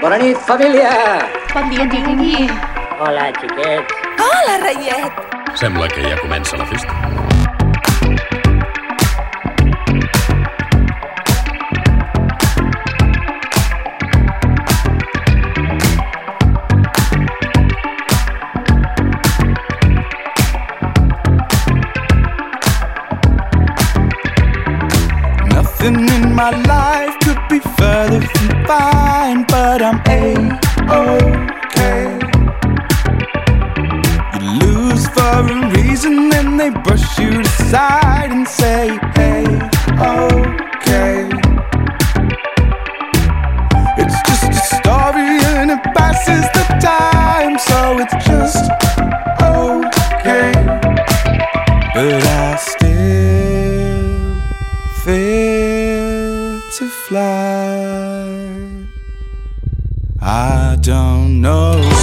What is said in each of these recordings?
Bona nit, família! Bon dia, tingui. Hola, xiquets. Hola, reiet! Sembla que ja comença la festa. Nothing in my life further from fine, but I'm a-okay. You lose for a reason, then they brush you aside and say, hey, okay. It's just a story and it passes the time, so it's just okay. But I still fear to fly. I don't know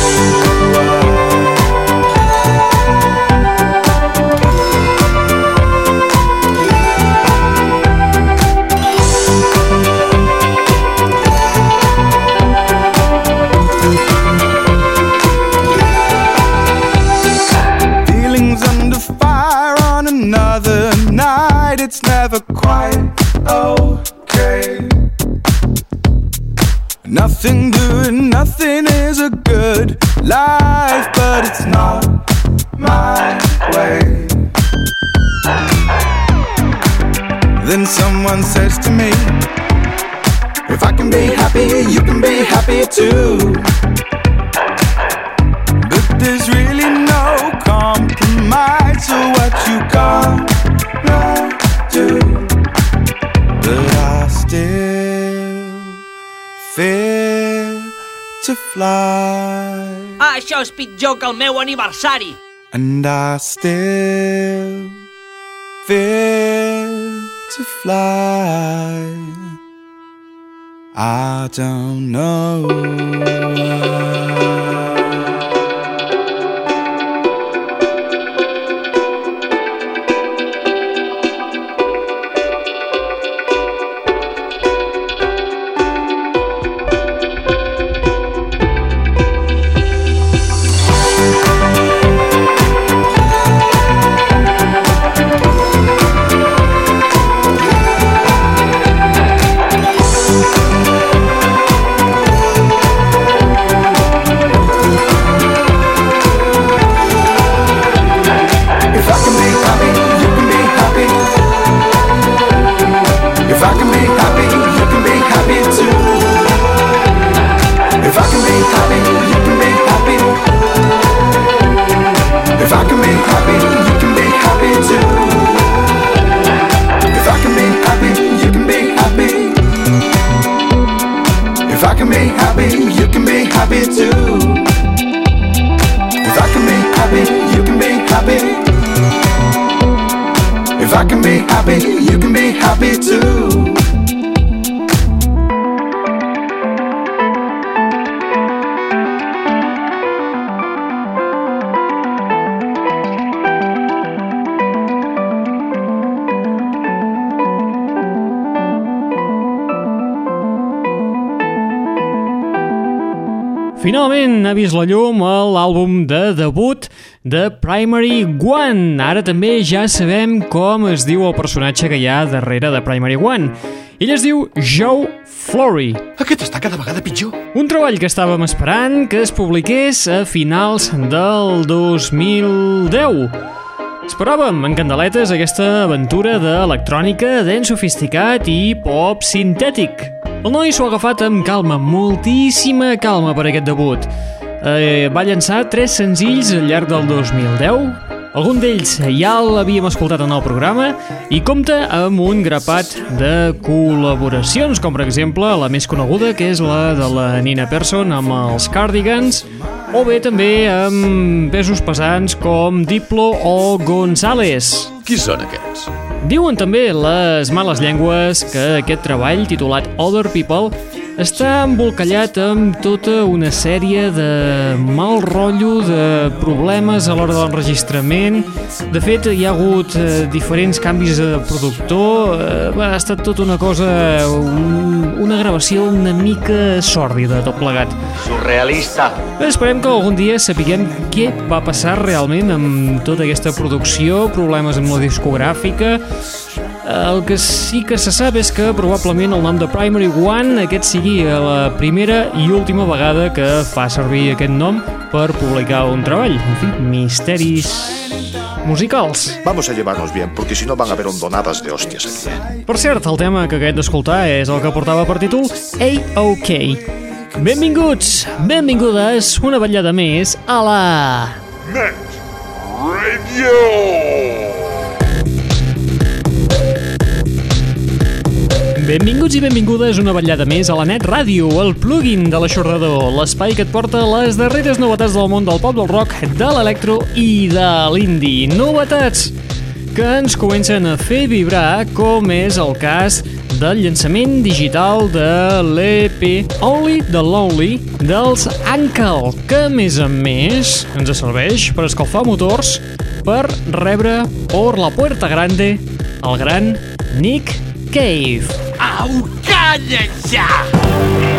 Then someone says to me, If I can be happy, you can be happy too. But there's really no compromise to what you gonna do. But I still fear to fly. Ah, això és pitjor que el meu aniversari. And I still fear to fly. I don't know. why. Finalment ha vist la llum a l'àlbum de debut de Primary One. Ara també ja sabem com es diu el personatge que hi ha darrere de Primary One. Ell es diu Joe Flory. Aquest està cada vegada pitjor. Un treball que estàvem esperant que es publiqués a finals del 2010. Esperàvem en candeletes aquesta aventura d'electrònica, dent sofisticat i pop sintètic. El noi s'ho ha agafat amb calma, moltíssima calma per aquest debut. Eh, va llançar tres senzills al llarg del 2010, algun d'ells ja l'havíem escoltat en el programa i compta amb un grapat de col·laboracions, com per exemple la més coneguda, que és la de la Nina Persson amb els Cardigans, o bé també amb pesos pesants com Diplo o González. Qui són aquests? Diuen també les males llengües que aquest treball, titulat Other People, està embolcallat amb tota una sèrie de mal rotllo, de problemes a l'hora de l'enregistrament. De fet, hi ha hagut eh, diferents canvis de productor, eh, ha estat tota una cosa, un, una gravació una mica sòrdida, tot plegat. Surrealista. Esperem que algun dia sapiguem què va passar realment amb tota aquesta producció, problemes amb la discogràfica, el que sí que se sap és que probablement el nom de Primary One aquest sigui la primera i última vegada que fa servir aquest nom per publicar un treball. En fi, misteris musicals. Vamos a llevarnos bien, porque si no van a haber hondonadas de hostias aquí. Per cert, el tema que acabem d'escoltar és el que portava per títol A-OK. Benvinguts, benvingudes, una vetllada més a la... Benvinguts i benvingudes una vetllada més a la Net Ràdio, el plugin de l'aixordador, l'espai que et porta les darreres novetats del món del pop, del rock, de l'electro i de l'indie. Novetats que ens comencen a fer vibrar, com és el cas del llançament digital de l'EP Only the Lonely dels Uncle, que a més a més ens serveix per escalfar motors per rebre por la puerta grande el gran Nick Cave. 啊！干你家！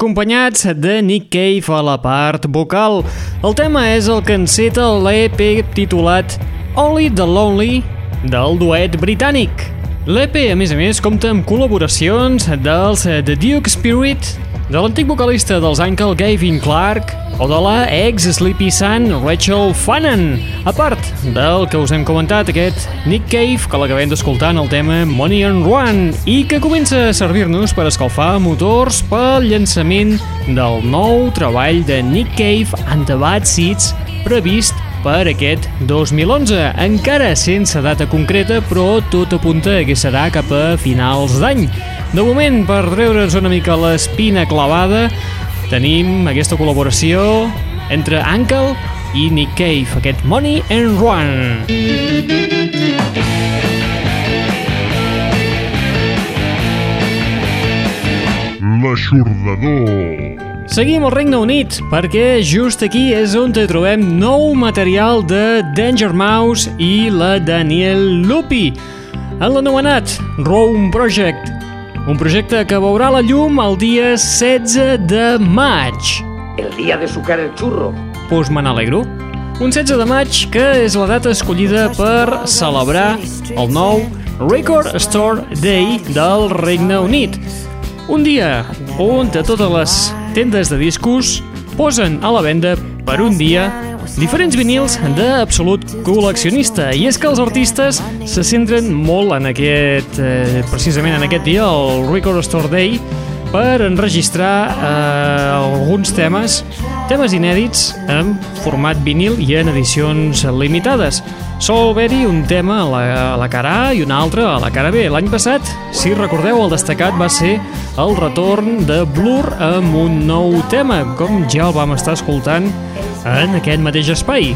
Acompanyats de Nick Cave a la part vocal. El tema és el que enceta l'EP titulat Only the Lonely del duet britànic. L'EP, a més a més, compta amb col·laboracions dels The Duke Spirit, de l'antic vocalista dels Uncle Gavin Clark o de la ex Sleepy Sun Rachel Fannin, a part del que us hem comentat, aquest Nick Cave, que l'acabem d'escoltar en el tema Money and Run, i que comença a servir-nos per escalfar motors pel llançament del nou treball de Nick Cave and the Bad Seeds previst per aquest 2011, encara sense data concreta, però tot apunta que serà cap a finals d'any. De moment, per treure's una mica l'espina clavada, tenim aquesta col·laboració entre Uncle i Nick Cave, aquest Money and Run. L'aixordador. Seguim al Regne Unit, perquè just aquí és on te trobem nou material de Danger Mouse i la Daniel Lupi, en l'anomenat Rome Project, un projecte que veurà la llum el dia 16 de maig. El día de sucar el churro. Pues me n'alegro. Un 16 de maig que és la data escollida per celebrar el nou Record Store Day del Regne Unit. Un dia on a totes les tendes de discos posen a la venda per un dia diferents vinils d'absolut col·leccionista i és que els artistes se centren molt en aquest, eh, precisament en aquest dia, el Record Store Day, per enregistrar eh, alguns temes, temes inèdits en format vinil i en edicions limitades. Sol haver-hi un tema a la, a la cara A i un altre a la cara B. L'any passat, si recordeu, el destacat va ser el retorn de Blur amb un nou tema, com ja el vam estar escoltant en aquest mateix espai.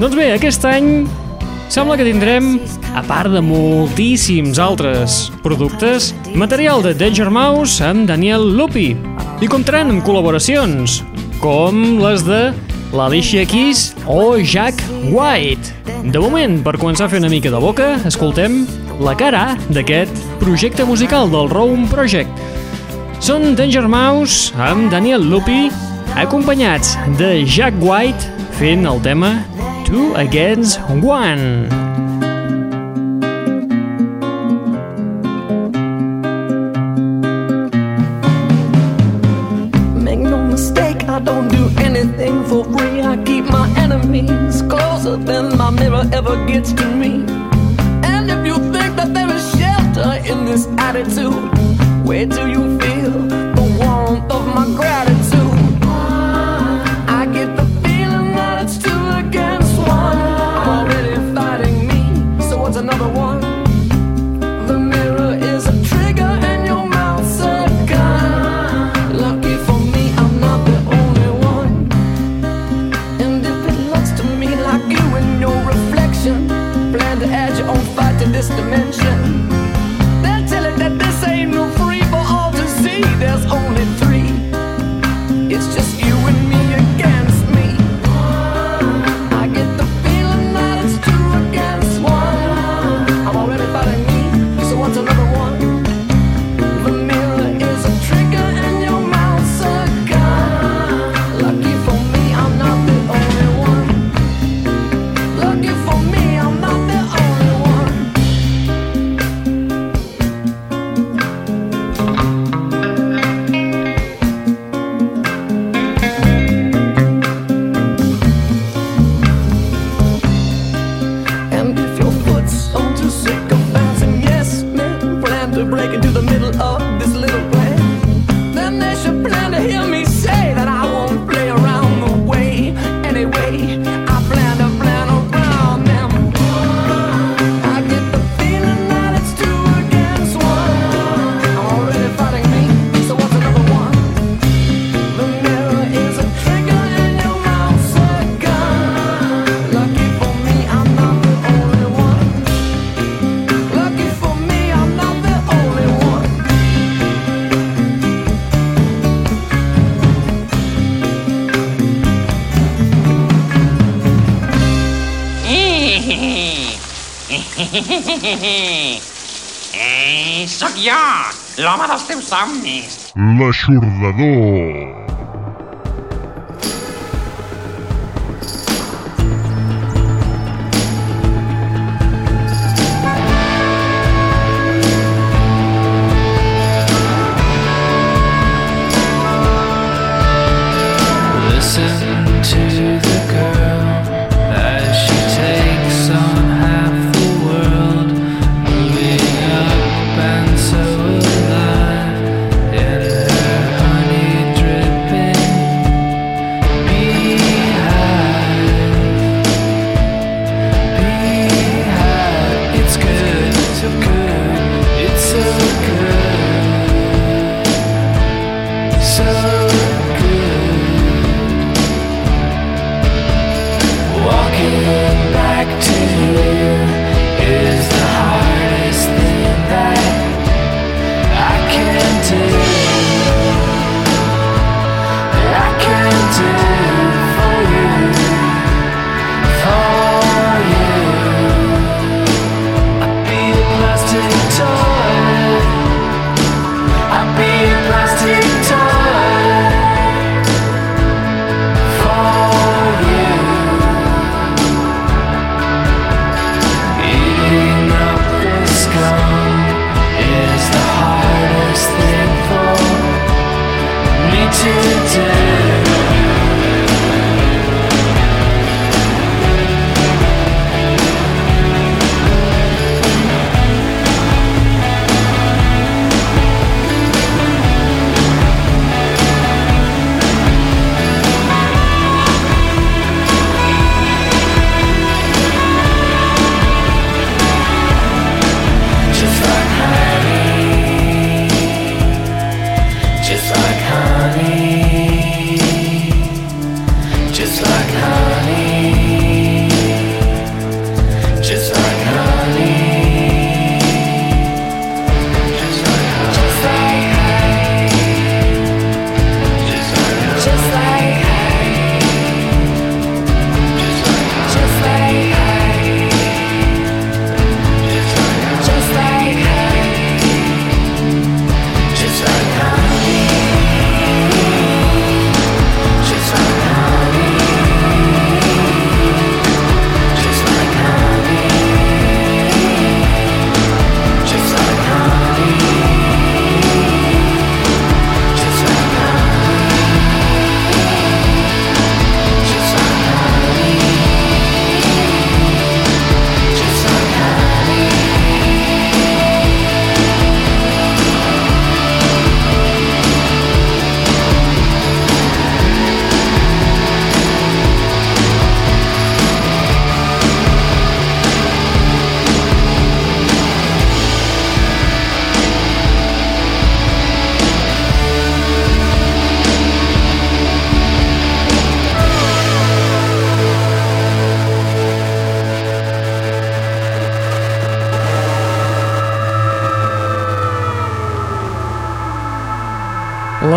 Doncs bé, aquest any sembla que tindrem, a part de moltíssims altres productes, material de Danger Mouse amb Daniel Lupi. I comptaran amb col·laboracions, com les de l'Alicia Keys o Jack White. De moment, per començar a fer una mica de boca, escoltem la cara d'aquest projecte musical del Rome Project. Són Danger Mouse amb Daniel Lupi, acompanyats de Jack White fent el tema Two Against One. Mirror ever gets to me. And if you think that there is shelter in this attitude, Eh, sóc jo, l'home dels teus somnis. L'aixordador.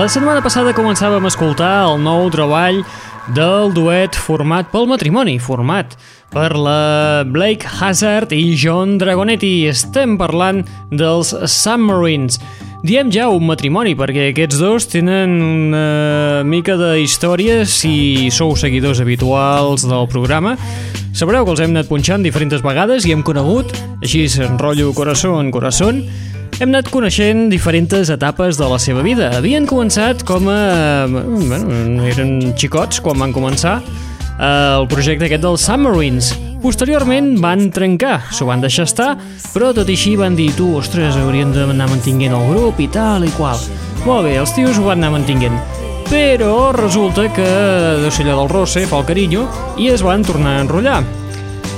La setmana passada començàvem a escoltar el nou treball del duet format pel matrimoni, format per la Blake Hazard i John Dragonetti. Estem parlant dels Submarines. Diem ja un matrimoni perquè aquests dos tenen una mica de història si sou seguidors habituals del programa. Sabreu que els hem anat punxant diferents vegades i hem conegut, així s'enrotllo corazón, corazón, hem anat coneixent diferents etapes de la seva vida. Havien començat com a... Bueno, eren xicots quan van començar eh, el projecte aquest dels Submarines. Posteriorment van trencar, s'ho van deixar estar, però tot i així van dir, tu, ostres, hauríem d'anar mantinguent el grup i tal i qual. Molt bé, els tios ho van anar mantinguent. Però resulta que ser allò del roce, fa el carinyo, i es van tornar a enrotllar.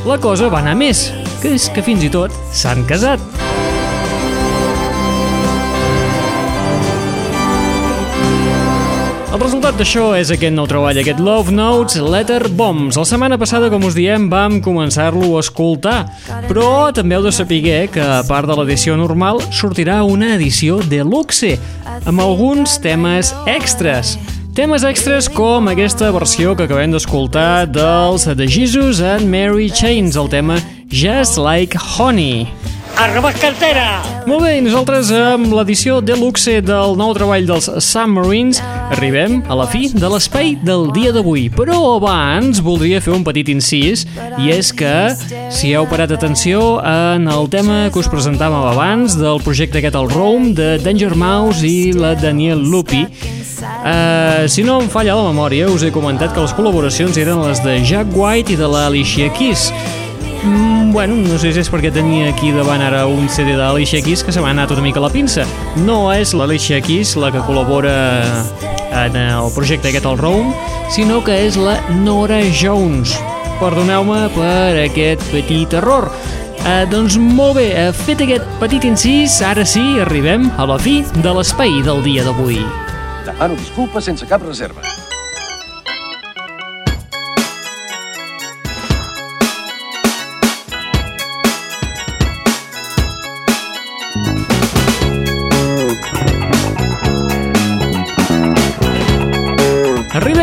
La cosa va anar més, que és que fins i tot s'han casat. Resultat d'això és aquest nou treball, aquest Love Notes Letter Bombs. La setmana passada, com us diem, vam començar-lo a escoltar, però també heu de saber que, a part de l'edició normal, sortirà una edició deluxe, amb alguns temes extras. Temes extras com aquesta versió que acabem d'escoltar dels The Jesus and Mary Chains, el tema Just Like Honey. A robar cartera! Molt bé, i nosaltres amb l'edició deluxe del nou treball dels Submarines arribem a la fi de l'espai del dia d'avui. Però abans voldria fer un petit incís i és que si heu parat atenció en el tema que us presentàvem abans del projecte aquest el Rome de Danger Mouse i la Daniel Lupi Uh, si no em falla la memòria, us he comentat que les col·laboracions eren les de Jack White i de l'Alicia Keys. Mm, bueno, no sé si és perquè tenia aquí davant ara un CD d'Alicia Keys que se m'ha anat una mica la pinça. No és l'Alicia Keys la que col·labora en el projecte aquest al Rome, sinó que és la Nora Jones. Perdoneu-me per aquest petit error. Uh, doncs molt bé, uh, fet aquest petit incís, ara sí, arribem a la fi de l'espai del dia d'avui. Demano disculpes sense cap reserva.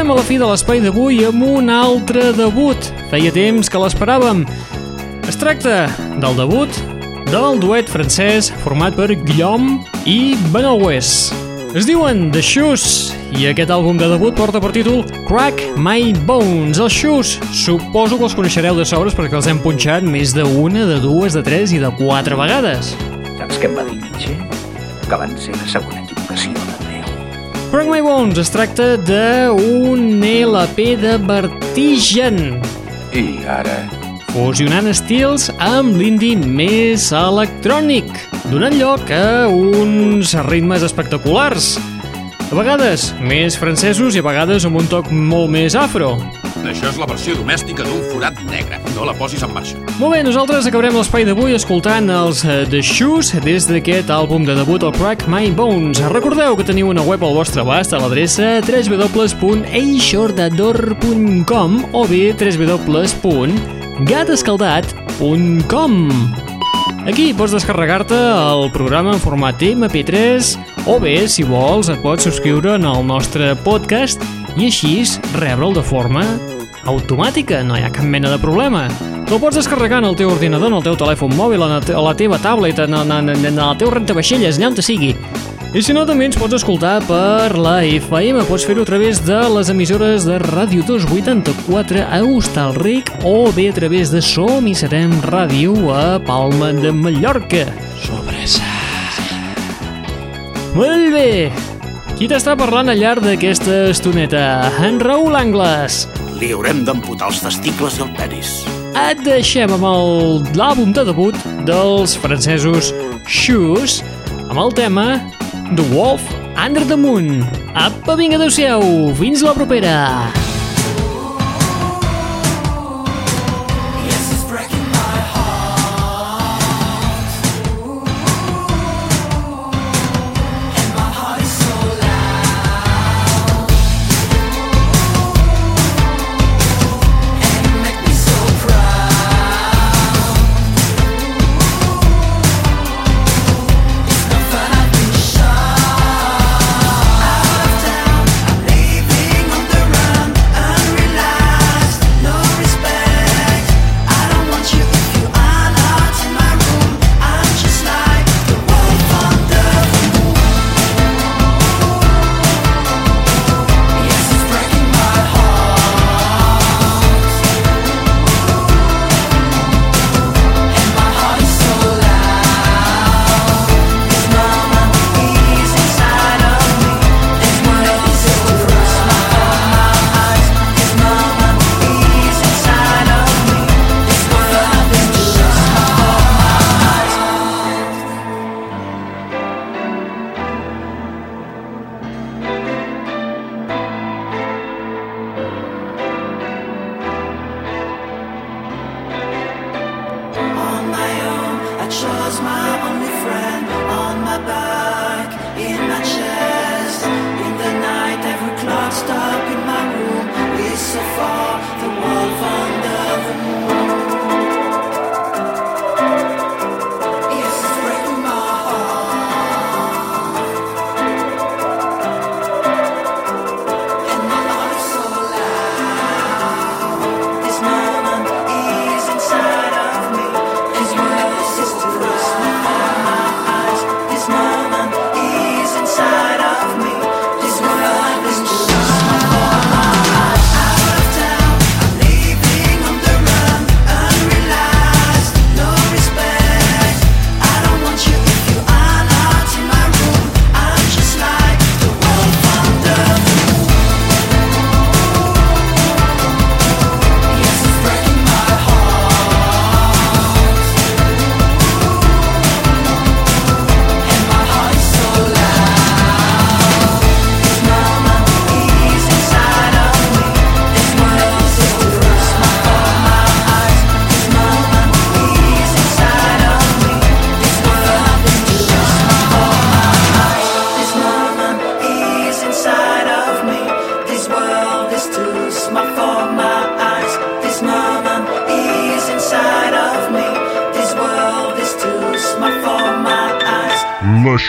Arribem a la fi de l'espai d'avui amb un altre debut. Feia temps que l'esperàvem. Es tracta del debut del duet francès format per Guillaume i Benoues. Es diuen The Shoes i aquest àlbum de debut porta per títol Crack My Bones. Els Shoes suposo que els coneixereu de sobres perquè els hem punxat més de una, de dues, de tres i de quatre vegades. Saps què em va dir Nietzsche? Que van ser la segona equivocació Crack My Bones es tracta d'un LP de Vertigen I ara... fusionant estils amb l'indie més electrònic, donant lloc a uns ritmes espectaculars. A vegades més francesos i a vegades amb un toc molt més afro. Això és la versió domèstica d'un forat negre. No la posis en marxa. Molt bé, nosaltres acabarem l'espai d'avui escoltant els eh, The Shoes des d'aquest àlbum de debut, el Crack My Bones. Recordeu que teniu una web al vostre abast a l'adreça www.eixordador.com o bé www.gatescaldat.com Aquí pots descarregar-te el programa en format MP3 o bé, si vols, et pots subscriure en el nostre podcast i així rebre'l de forma automàtica, no hi ha cap mena de problema. Te'l pots descarregar en el teu ordinador, en el teu telèfon mòbil, en, la teva tablet, en, en, en, en el teu rentavaixelles, allà on te sigui. I si no, també ens pots escoltar per la FM, pots fer-ho a través de les emissores de Ràdio 284 a Hostalric o bé a través de Som i Serem Ràdio a Palma de Mallorca. Sorpresa. Molt bé. Qui t'està parlant al llarg d'aquesta estoneta? En Raül Angles. Li haurem d'amputar els testicles i el penis. Et deixem amb l'àlbum de debut dels francesos Shoes amb el tema The Wolf Under the Moon. Apa, vinga, adeu-siau. Fins la propera.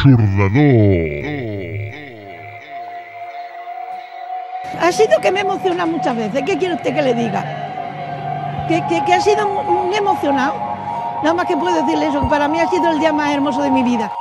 L'aixordador. Ha sido que me emociona muchas veces. ¿Qué quiere usted que le diga? Que, que, que ha sido muy emocionado. Nada más que puedo decirle eso, que para mí ha sido el día más hermoso de mi vida.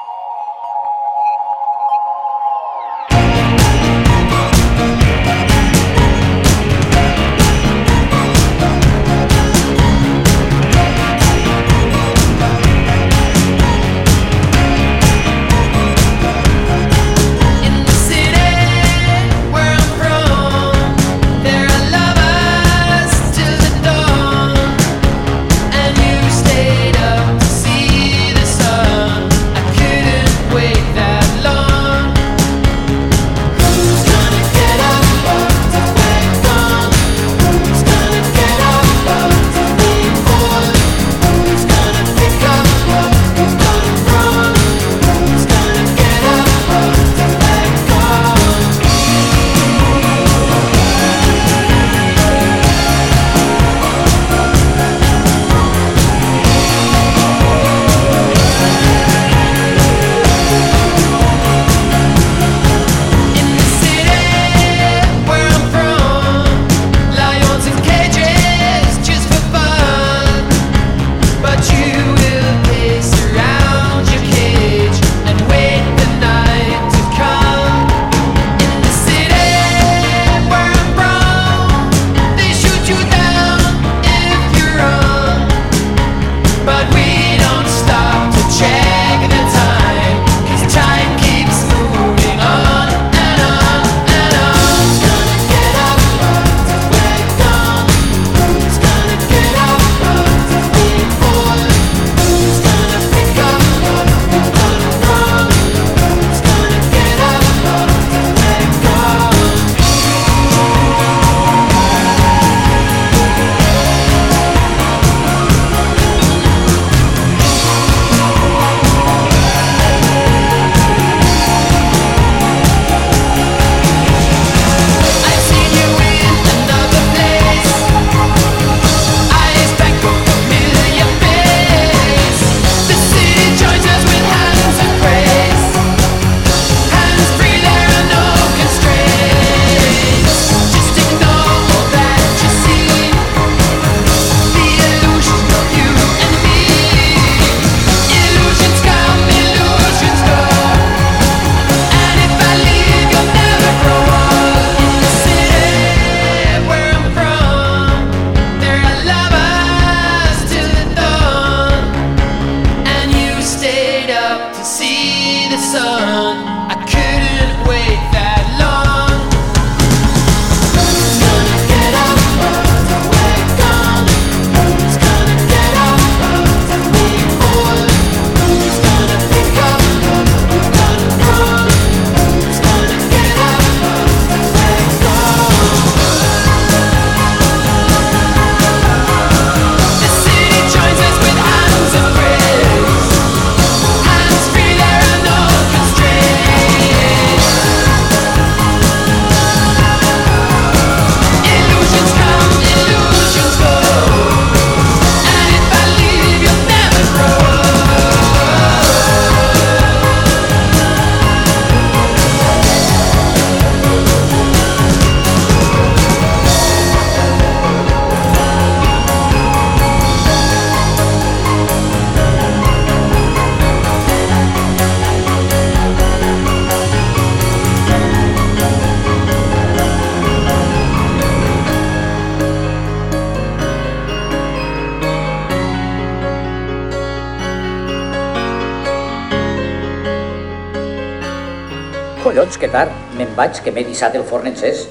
Tard. Me'n vaig, que m'he dissat el forn encès.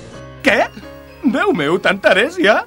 Què? Déu meu, tanta herèsia?